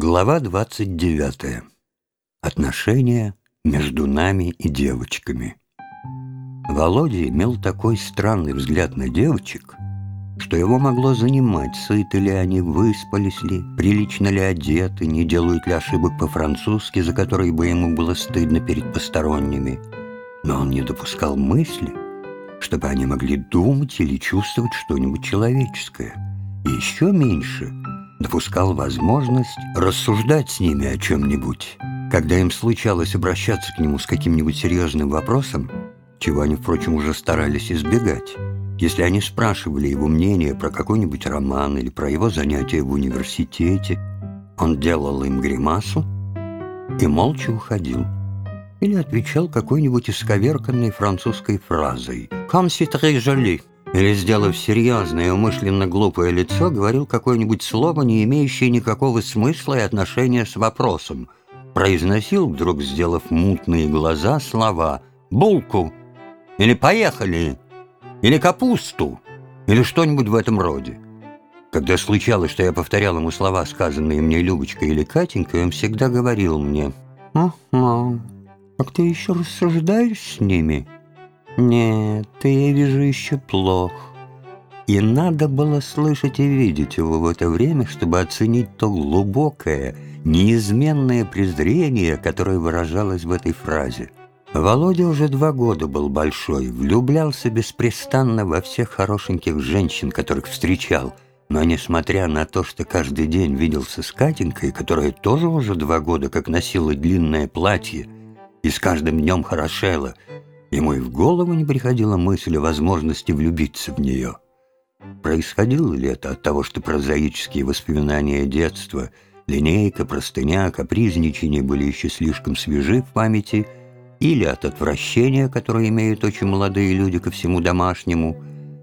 Глава 29. Отношения между нами и девочками. Володя имел такой странный взгляд на девочек, что его могло занимать, сыты ли они, выспались ли, прилично ли одеты, не делают ли ошибок по-французски, за которые бы ему было стыдно перед посторонними. Но он не допускал мысли, чтобы они могли думать или чувствовать что-нибудь человеческое. И еще меньше — допускал возможность рассуждать с ними о чем-нибудь. Когда им случалось обращаться к нему с каким-нибудь серьезным вопросом, чего они, впрочем, уже старались избегать, если они спрашивали его мнение про какой-нибудь роман или про его занятия в университете, он делал им гримасу и молча уходил. Или отвечал какой-нибудь исковерканной французской фразой «Comme c'est très joli!» Или, сделав серьезное и умышленно глупое лицо, говорил какое-нибудь слово, не имеющее никакого смысла и отношения с вопросом. Произносил, вдруг сделав мутные глаза, слова «булку» или «поехали» или «капусту» или что-нибудь в этом роде. Когда случалось, что я повторял ему слова, сказанные мне Любочкой или Катенькой, он всегда говорил мне «Ага, как ты еще рассуждаешь с ними?» Нет, ты, я вижу, еще плох. И надо было слышать и видеть его в это время, чтобы оценить то глубокое, неизменное презрение, которое выражалось в этой фразе. Володя уже два года был большой, влюблялся беспрестанно во всех хорошеньких женщин, которых встречал, но несмотря на то, что каждый день виделся с Катенькой, которая тоже уже два года как носила длинное платье и с каждым днем хорошела – Ему и в голову не приходила мысль о возможности влюбиться в нее. Происходило ли это от того, что прозаические воспоминания детства, линейка, простыня, капризничание были еще слишком свежи в памяти, или от отвращения, которое имеют очень молодые люди ко всему домашнему,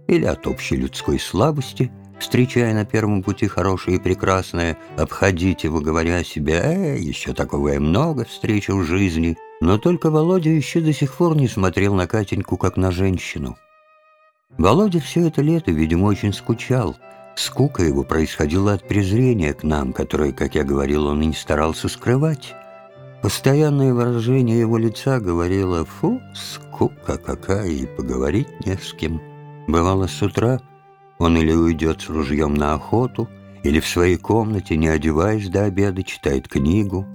или от общей людской слабости, встречая на первом пути хорошее и прекрасное, обходить его, говоря себе «э, еще такого и много встречи в жизни», но только Володя еще до сих пор не смотрел на Катеньку как на женщину. Володя все это лето, видимо, очень скучал. Скука его происходила от презрения к нам, которое, как я говорил, он и не старался скрывать. Постоянное выражение его лица говорило «фу, скука какая, и поговорить не с кем». Бывало, с утра он или уйдет с ружьем на охоту, или в своей комнате, не одеваясь до обеда, читает книгу.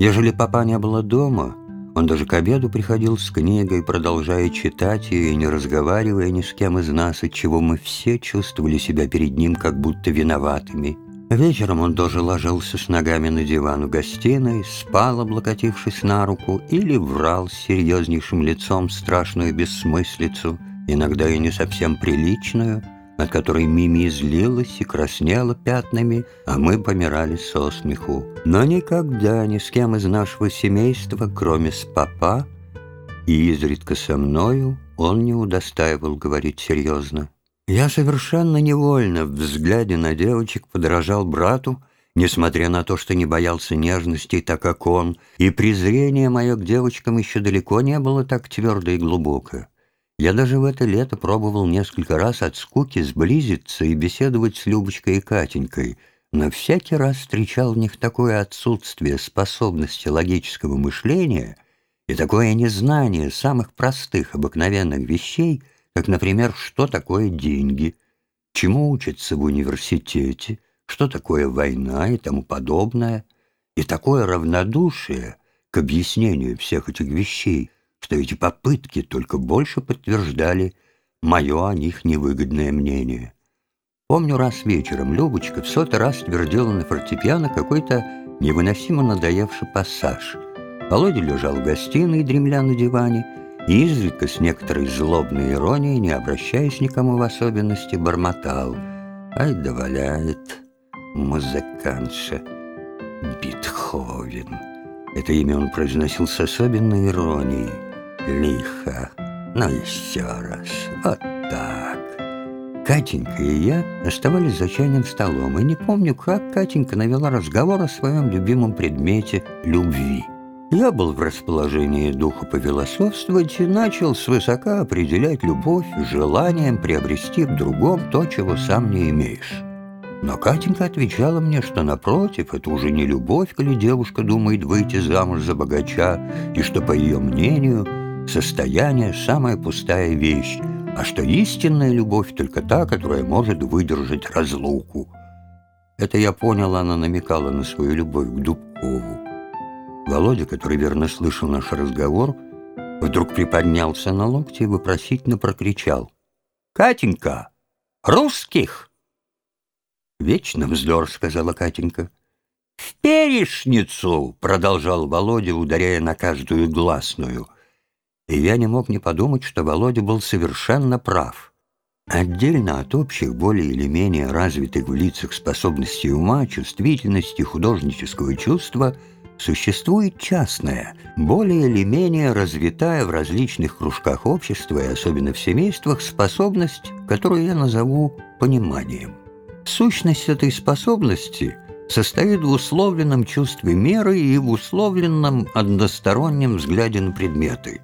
Ежели папа не было дома, он даже к обеду приходил с книгой, продолжая читать ее и не разговаривая ни с кем из нас, от чего мы все чувствовали себя перед ним как будто виноватыми. Вечером он тоже ложился с ногами на диван в гостиной, спал, облокотившись на руку, или врал с серьезнейшим лицом страшную бессмыслицу, иногда и не совсем приличную — от которой Мими злилась и краснела пятнами, а мы помирали со смеху. Но никогда ни с кем из нашего семейства, кроме с папа, и изредка со мною, он не удостаивал говорить серьезно. Я совершенно невольно в взгляде на девочек подражал брату, несмотря на то, что не боялся нежности, так как он, и презрение мое к девочкам еще далеко не было так твердо и глубоко. Я даже в это лето пробовал несколько раз от скуки сблизиться и беседовать с Любочкой и Катенькой, но всякий раз встречал в них такое отсутствие способности логического мышления и такое незнание самых простых, обыкновенных вещей, как, например, что такое деньги, чему учатся в университете, что такое война и тому подобное, и такое равнодушие к объяснению всех этих вещей, что эти попытки только больше подтверждали мое о них невыгодное мнение. Помню, раз вечером Любочка в сотый раз твердила на фортепиано какой-то невыносимо надоевший пассаж. Володя лежал в гостиной, дремля на диване, и изредка с некоторой злобной иронией, не обращаясь никому в особенности, бормотал. «Ай да валяет музыкантша Бетховен». Это имя он произносил с особенной иронией лихо. Ну, еще раз. Вот так. Катенька и я оставались за чайным столом, и не помню, как Катенька навела разговор о своем любимом предмете любви. Я был в расположении духа повилософствовать и начал свысока определять любовь желанием приобрести в другом то, чего сам не имеешь. Но Катенька отвечала мне, что напротив, это уже не любовь, коли девушка думает выйти замуж за богача, и что, по ее мнению, состояние – самая пустая вещь, а что истинная любовь только та, которая может выдержать разлуку. Это я понял, она намекала на свою любовь к Дубкову. Володя, который верно слышал наш разговор, вдруг приподнялся на локти и вопросительно прокричал. «Катенька, русских!» «Вечно вздор», — сказала Катенька. «В перешницу!» — продолжал Володя, ударяя на каждую гласную. И я не мог не подумать, что Володя был совершенно прав. Отдельно от общих, более или менее развитых в лицах способностей ума, чувствительности, художнического чувства, существует частная, более или менее развитая в различных кружках общества и особенно в семействах способность, которую я назову пониманием. Сущность этой способности состоит в условленном чувстве меры и в условленном одностороннем взгляде на предметы.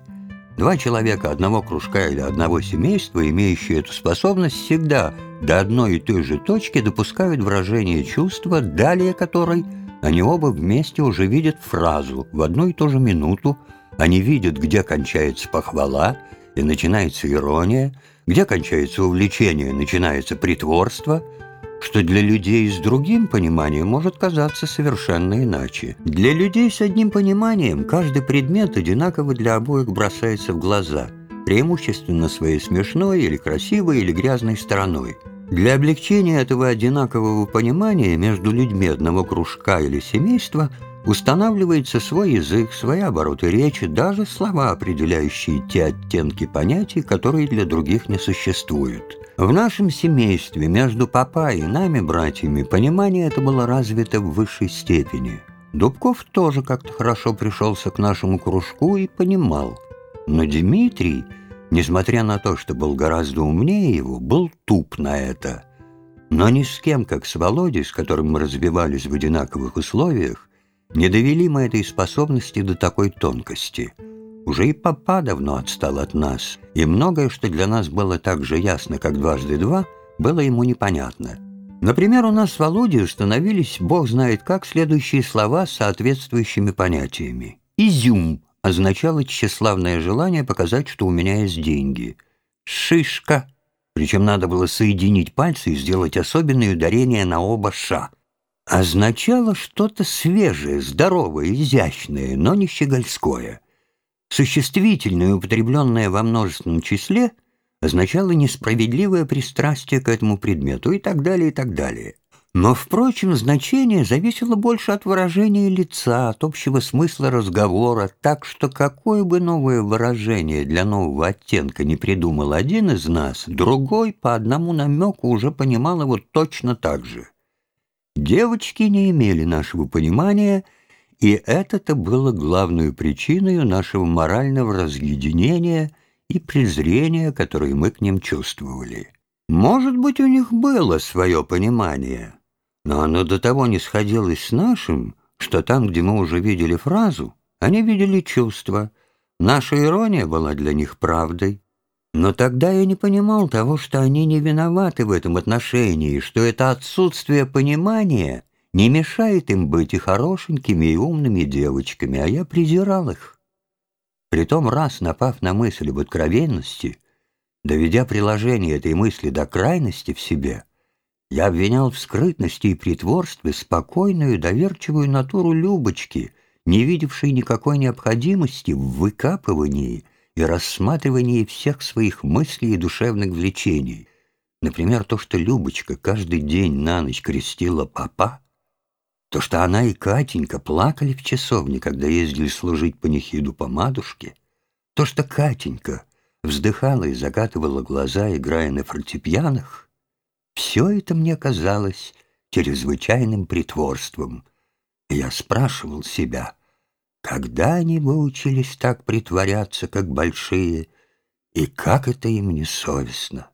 Два человека одного кружка или одного семейства, имеющие эту способность, всегда до одной и той же точки допускают выражение чувства, далее которой они оба вместе уже видят фразу в одну и ту же минуту, они видят, где кончается похвала и начинается ирония, где кончается увлечение начинается притворство – что для людей с другим пониманием может казаться совершенно иначе. Для людей с одним пониманием каждый предмет одинаково для обоих бросается в глаза, преимущественно своей смешной или красивой или грязной стороной. Для облегчения этого одинакового понимания между людьми одного кружка или семейства устанавливается свой язык, свои обороты речи, даже слова, определяющие те оттенки понятий, которые для других не существуют. В нашем семействе между папа и нами, братьями, понимание это было развито в высшей степени. Дубков тоже как-то хорошо пришелся к нашему кружку и понимал. Но Дмитрий, несмотря на то, что был гораздо умнее его, был туп на это. Но ни с кем, как с Володей, с которым мы развивались в одинаковых условиях, не довели мы этой способности до такой тонкости – уже и папа давно отстал от нас, и многое, что для нас было так же ясно, как дважды два, было ему непонятно. Например, у нас с Володей установились, бог знает как, следующие слова с соответствующими понятиями. «Изюм» означало тщеславное желание показать, что у меня есть деньги. «Шишка» причем надо было соединить пальцы и сделать особенное ударение на оба «ша». Означало что-то свежее, здоровое, изящное, но не щегольское – Существительное, употребленное во множественном числе, означало несправедливое пристрастие к этому предмету и так далее, и так далее. Но, впрочем, значение зависело больше от выражения лица, от общего смысла разговора, так что какое бы новое выражение для нового оттенка не придумал один из нас, другой по одному намеку уже понимал его точно так же. Девочки не имели нашего понимания — и это-то было главной причиной нашего морального разъединения и презрения, которое мы к ним чувствовали. Может быть, у них было свое понимание, но оно до того не сходилось с нашим, что там, где мы уже видели фразу, они видели чувство. Наша ирония была для них правдой. Но тогда я не понимал того, что они не виноваты в этом отношении, что это отсутствие понимания — не мешает им быть и хорошенькими, и умными девочками, а я презирал их. Притом, раз напав на мысль об откровенности, доведя приложение этой мысли до крайности в себе, я обвинял в скрытности и притворстве спокойную, доверчивую натуру Любочки, не видевшей никакой необходимости в выкапывании и рассматривании всех своих мыслей и душевных влечений. Например, то, что Любочка каждый день на ночь крестила папа, то, что она и Катенька плакали в часовне, когда ездили служить панихиду по матушке, то, что Катенька вздыхала и закатывала глаза, играя на фортепианах, все это мне казалось чрезвычайным притворством. И я спрашивал себя, когда они выучились так притворяться, как большие, и как это им не совестно.